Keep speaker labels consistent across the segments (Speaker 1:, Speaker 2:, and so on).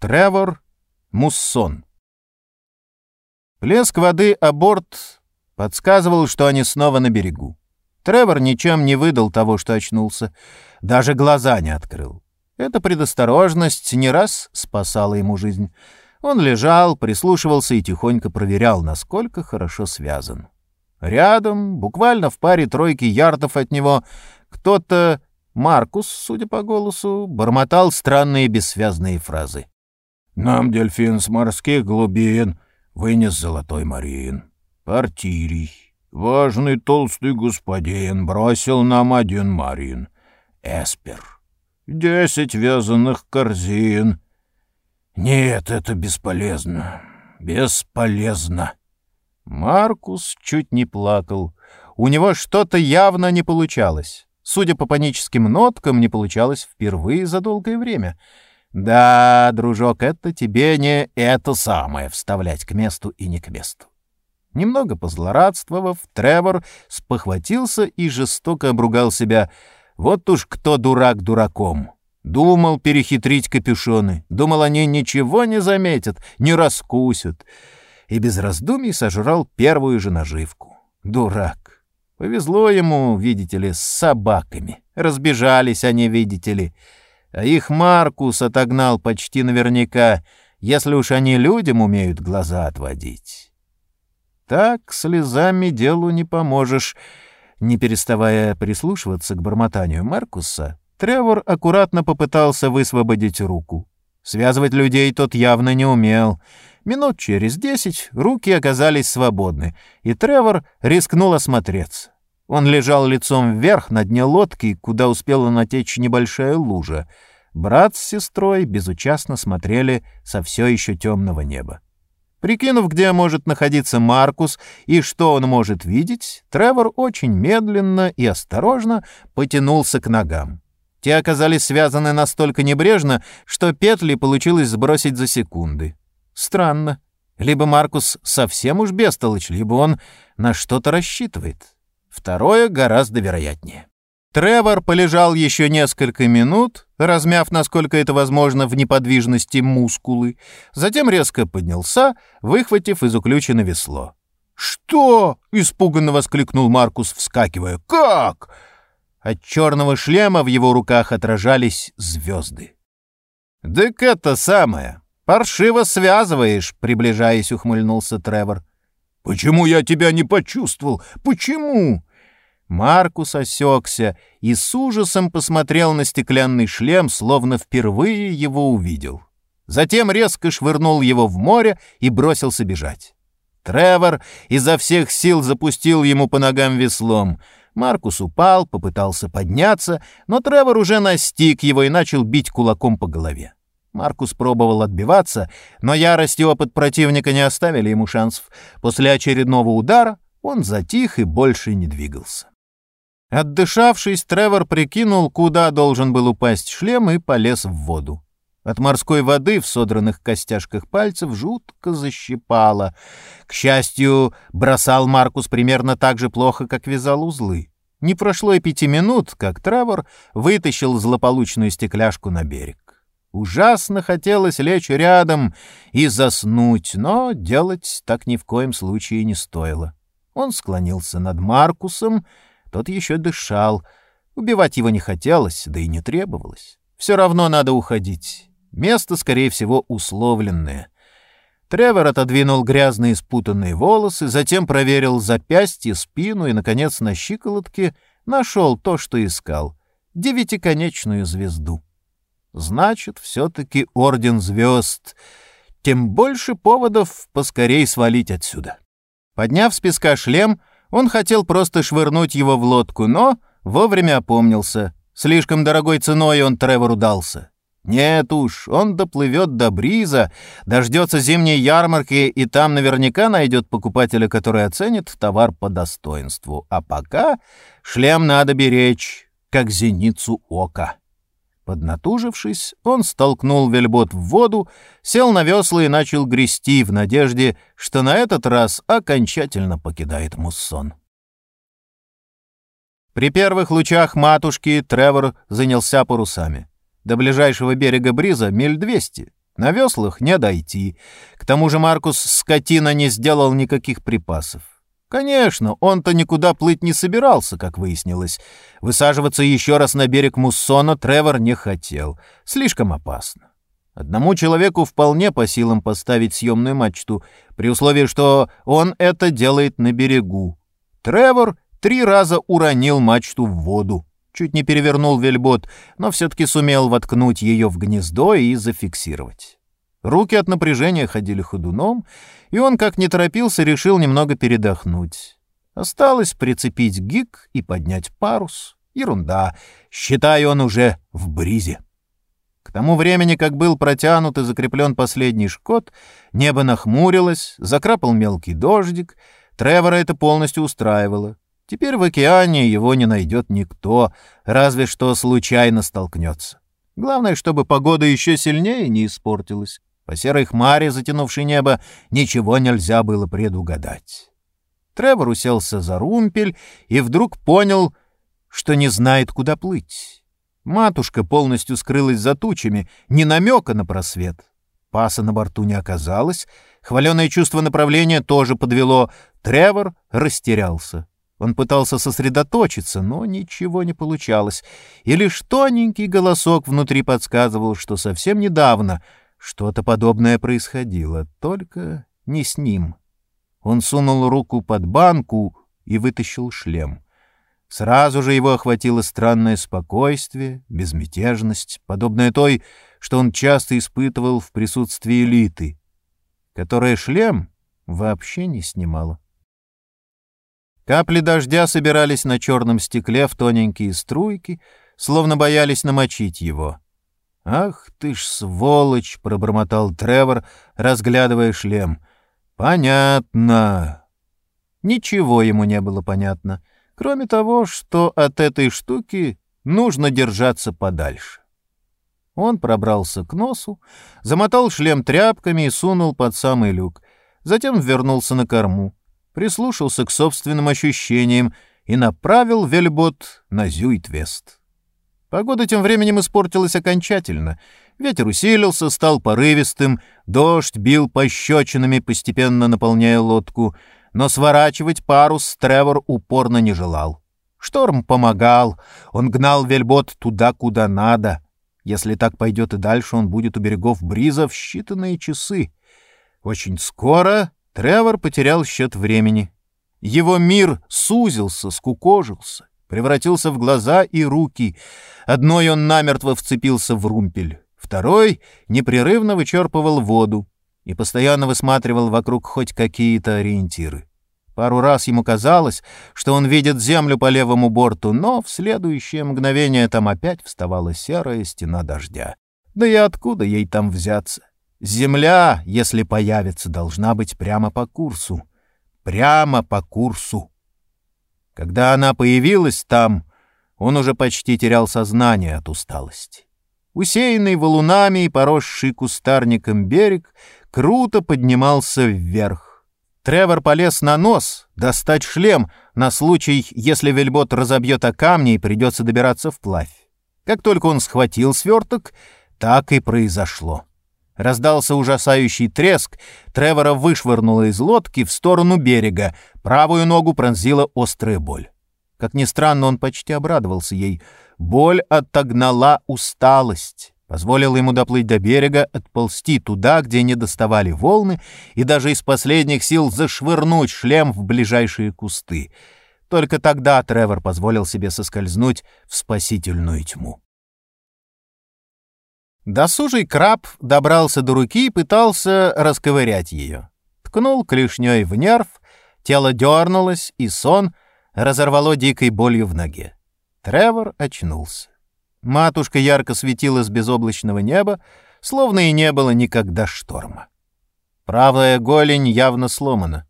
Speaker 1: Тревор Муссон. Плеск воды о борт подсказывал, что они снова на берегу. Тревор ничем не выдал того, что очнулся. Даже глаза не открыл. Эта предосторожность не раз спасала ему жизнь. Он лежал, прислушивался и тихонько проверял, насколько хорошо связан. Рядом, буквально в паре тройки ярдов от него, кто-то, Маркус, судя по голосу, бормотал странные бессвязные фразы. «Нам дельфин с морских глубин вынес золотой марин. Партирий, важный толстый господин, бросил нам один марин. Эспер. Десять вязаных корзин. Нет, это бесполезно. Бесполезно». Маркус чуть не плакал. У него что-то явно не получалось. Судя по паническим ноткам, не получалось впервые за долгое время. Да, дружок, это тебе не это самое вставлять к месту и не к месту. Немного позлорадствовав, Тревор спохватился и жестоко обругал себя. Вот уж кто дурак дураком. Думал перехитрить капюшоны. Думал, они ничего не заметят, не раскусят и без раздумий сожрал первую же наживку. Дурак. Повезло ему, видите ли, с собаками. Разбежались они, видите ли. А их Маркус отогнал почти наверняка, если уж они людям умеют глаза отводить. Так слезами делу не поможешь. Не переставая прислушиваться к бормотанию Маркуса, Тревор аккуратно попытался высвободить руку. Связывать людей тот явно не умел — Минут через десять руки оказались свободны, и Тревор рискнул осмотреться. Он лежал лицом вверх на дне лодки, куда успела натечь небольшая лужа. Брат с сестрой безучастно смотрели со все еще темного неба. Прикинув, где может находиться Маркус и что он может видеть, Тревор очень медленно и осторожно потянулся к ногам. Те оказались связаны настолько небрежно, что петли получилось сбросить за секунды. Странно. Либо Маркус совсем уж бестолочь, либо он на что-то рассчитывает. Второе гораздо вероятнее. Тревор полежал еще несколько минут, размяв, насколько это возможно, в неподвижности мускулы, затем резко поднялся, выхватив из уключено весло. «Что?» — испуганно воскликнул Маркус, вскакивая. «Как?» От черного шлема в его руках отражались звезды. «Так это самое. «Паршиво связываешь», — приближаясь, ухмыльнулся Тревор. «Почему я тебя не почувствовал? Почему?» Маркус осекся и с ужасом посмотрел на стеклянный шлем, словно впервые его увидел. Затем резко швырнул его в море и бросился бежать. Тревор изо всех сил запустил ему по ногам веслом. Маркус упал, попытался подняться, но Тревор уже настиг его и начал бить кулаком по голове. Маркус пробовал отбиваться, но ярость и опыт противника не оставили ему шансов. После очередного удара он затих и больше не двигался. Отдышавшись, Тревор прикинул, куда должен был упасть шлем, и полез в воду. От морской воды в содранных костяшках пальцев жутко защипало. К счастью, бросал Маркус примерно так же плохо, как вязал узлы. Не прошло и пяти минут, как Тревор вытащил злополучную стекляшку на берег. Ужасно хотелось лечь рядом и заснуть, но делать так ни в коем случае не стоило. Он склонился над Маркусом, тот еще дышал. Убивать его не хотелось, да и не требовалось. Все равно надо уходить. Место, скорее всего, условленное. Тревор отодвинул грязные спутанные волосы, затем проверил запястье, спину и, наконец, на щиколотке нашел то, что искал — девятиконечную звезду. Значит, все-таки Орден Звезд. Тем больше поводов поскорей свалить отсюда. Подняв с песка шлем, он хотел просто швырнуть его в лодку, но вовремя опомнился. Слишком дорогой ценой он Тревору дался. Нет уж, он доплывет до Бриза, дождется зимней ярмарки и там наверняка найдет покупателя, который оценит товар по достоинству. А пока шлем надо беречь, как зеницу ока. Поднатужившись, он столкнул вельбот в воду, сел на весла и начал грести в надежде, что на этот раз окончательно покидает муссон. При первых лучах матушки Тревор занялся парусами. До ближайшего берега Бриза миль двести. На веслах не дойти. К тому же Маркус скотина не сделал никаких припасов. Конечно, он-то никуда плыть не собирался, как выяснилось. Высаживаться еще раз на берег Муссона Тревор не хотел. Слишком опасно. Одному человеку вполне по силам поставить съемную мачту, при условии, что он это делает на берегу. Тревор три раза уронил мачту в воду. Чуть не перевернул вельбот, но все-таки сумел воткнуть ее в гнездо и зафиксировать. Руки от напряжения ходили ходуном, и он, как не торопился, решил немного передохнуть. Осталось прицепить гик и поднять парус. Ерунда. Считай, он уже в бризе. К тому времени, как был протянут и закреплен последний шкот, небо нахмурилось, закрапал мелкий дождик. Тревора это полностью устраивало. Теперь в океане его не найдет никто, разве что случайно столкнется. Главное, чтобы погода еще сильнее не испортилась. По серой хмаре, затянувшей небо, ничего нельзя было предугадать. Тревор уселся за румпель и вдруг понял, что не знает, куда плыть. Матушка полностью скрылась за тучами, ни намека на просвет. Паса на борту не оказалось, хваленое чувство направления тоже подвело. Тревор растерялся. Он пытался сосредоточиться, но ничего не получалось, и лишь тоненький голосок внутри подсказывал, что совсем недавно что-то подобное происходило, только не с ним. Он сунул руку под банку и вытащил шлем. Сразу же его охватило странное спокойствие, безмятежность, подобное той, что он часто испытывал в присутствии элиты, которая шлем вообще не снимала. Капли дождя собирались на черном стекле в тоненькие струйки, словно боялись намочить его. «Ах ты ж сволочь!» — пробормотал Тревор, разглядывая шлем. «Понятно». Ничего ему не было понятно, кроме того, что от этой штуки нужно держаться подальше. Он пробрался к носу, замотал шлем тряпками и сунул под самый люк. Затем вернулся на корму прислушался к собственным ощущениям и направил вельбот на Зюитвест. Погода тем временем испортилась окончательно. Ветер усилился, стал порывистым, дождь бил пощечинами, постепенно наполняя лодку, но сворачивать парус Тревор упорно не желал. Шторм помогал, он гнал вельбот туда, куда надо. Если так пойдет и дальше, он будет у берегов Бриза в считанные часы. Очень скоро Тревор потерял счет времени. Его мир сузился, скукожился, превратился в глаза и руки. Одной он намертво вцепился в румпель, второй непрерывно вычерпывал воду и постоянно высматривал вокруг хоть какие-то ориентиры. Пару раз ему казалось, что он видит землю по левому борту, но в следующее мгновение там опять вставала серая стена дождя. Да и откуда ей там взяться? Земля, если появится, должна быть прямо по курсу. Прямо по курсу. Когда она появилась там, он уже почти терял сознание от усталости. Усеянный валунами и поросший кустарником берег круто поднимался вверх. Тревор полез на нос, достать шлем на случай, если вельбот разобьет о камни и придется добираться вплавь. Как только он схватил сверток, так и произошло. Раздался ужасающий треск, Тревора вышвырнуло из лодки в сторону берега, правую ногу пронзила острая боль. Как ни странно, он почти обрадовался ей. Боль отогнала усталость, позволила ему доплыть до берега, отползти туда, где не доставали волны, и даже из последних сил зашвырнуть шлем в ближайшие кусты. Только тогда Тревор позволил себе соскользнуть в спасительную тьму. Досужий краб добрался до руки и пытался расковырять ее. Ткнул клешней в нерв, тело дернулось, и сон разорвало дикой болью в ноге. Тревор очнулся. Матушка ярко светила с безоблачного неба, словно и не было никогда шторма. Правая голень явно сломана.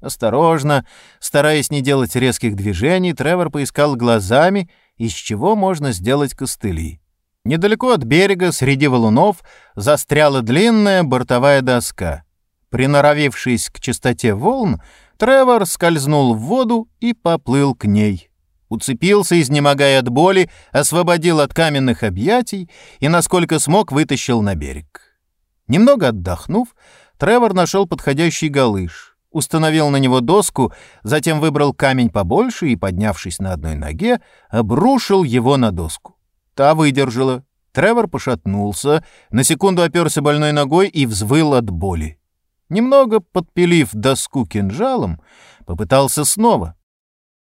Speaker 1: Осторожно, стараясь не делать резких движений, Тревор поискал глазами, из чего можно сделать костыли. Недалеко от берега, среди валунов, застряла длинная бортовая доска. Приноровившись к частоте волн, Тревор скользнул в воду и поплыл к ней. Уцепился, изнемогая от боли, освободил от каменных объятий и, насколько смог, вытащил на берег. Немного отдохнув, Тревор нашел подходящий галыш, установил на него доску, затем выбрал камень побольше и, поднявшись на одной ноге, обрушил его на доску. Та выдержала. Тревор пошатнулся, на секунду оперся больной ногой и взвыл от боли. Немного подпилив доску кинжалом, попытался снова.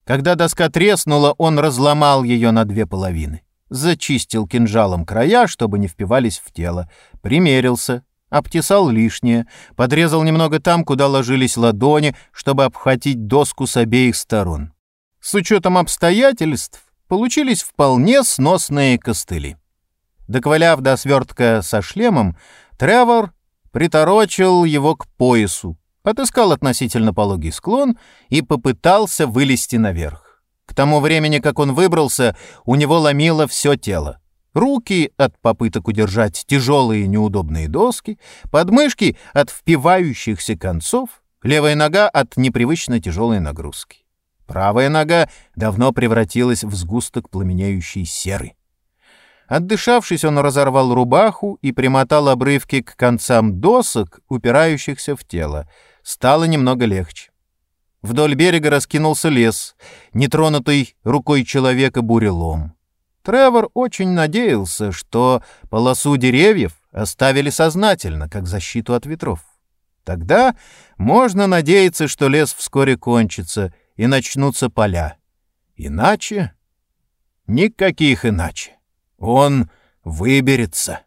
Speaker 1: Когда доска треснула, он разломал ее на две половины. Зачистил кинжалом края, чтобы не впивались в тело. Примерился, обтесал лишнее, подрезал немного там, куда ложились ладони, чтобы обхватить доску с обеих сторон. С учетом обстоятельств получились вполне сносные костыли. Доковыляв до свертка со шлемом, Тревор приторочил его к поясу, отыскал относительно пологий склон и попытался вылезти наверх. К тому времени, как он выбрался, у него ломило все тело. Руки от попыток удержать тяжелые неудобные доски, подмышки от впивающихся концов, левая нога от непривычно тяжелой нагрузки. Правая нога давно превратилась в сгусток пламенеющей серы. Отдышавшись, он разорвал рубаху и примотал обрывки к концам досок, упирающихся в тело. Стало немного легче. Вдоль берега раскинулся лес, нетронутый рукой человека бурелом. Тревор очень надеялся, что полосу деревьев оставили сознательно, как защиту от ветров. Тогда можно надеяться, что лес вскоре кончится и начнутся поля. Иначе... Никаких иначе. Он выберется.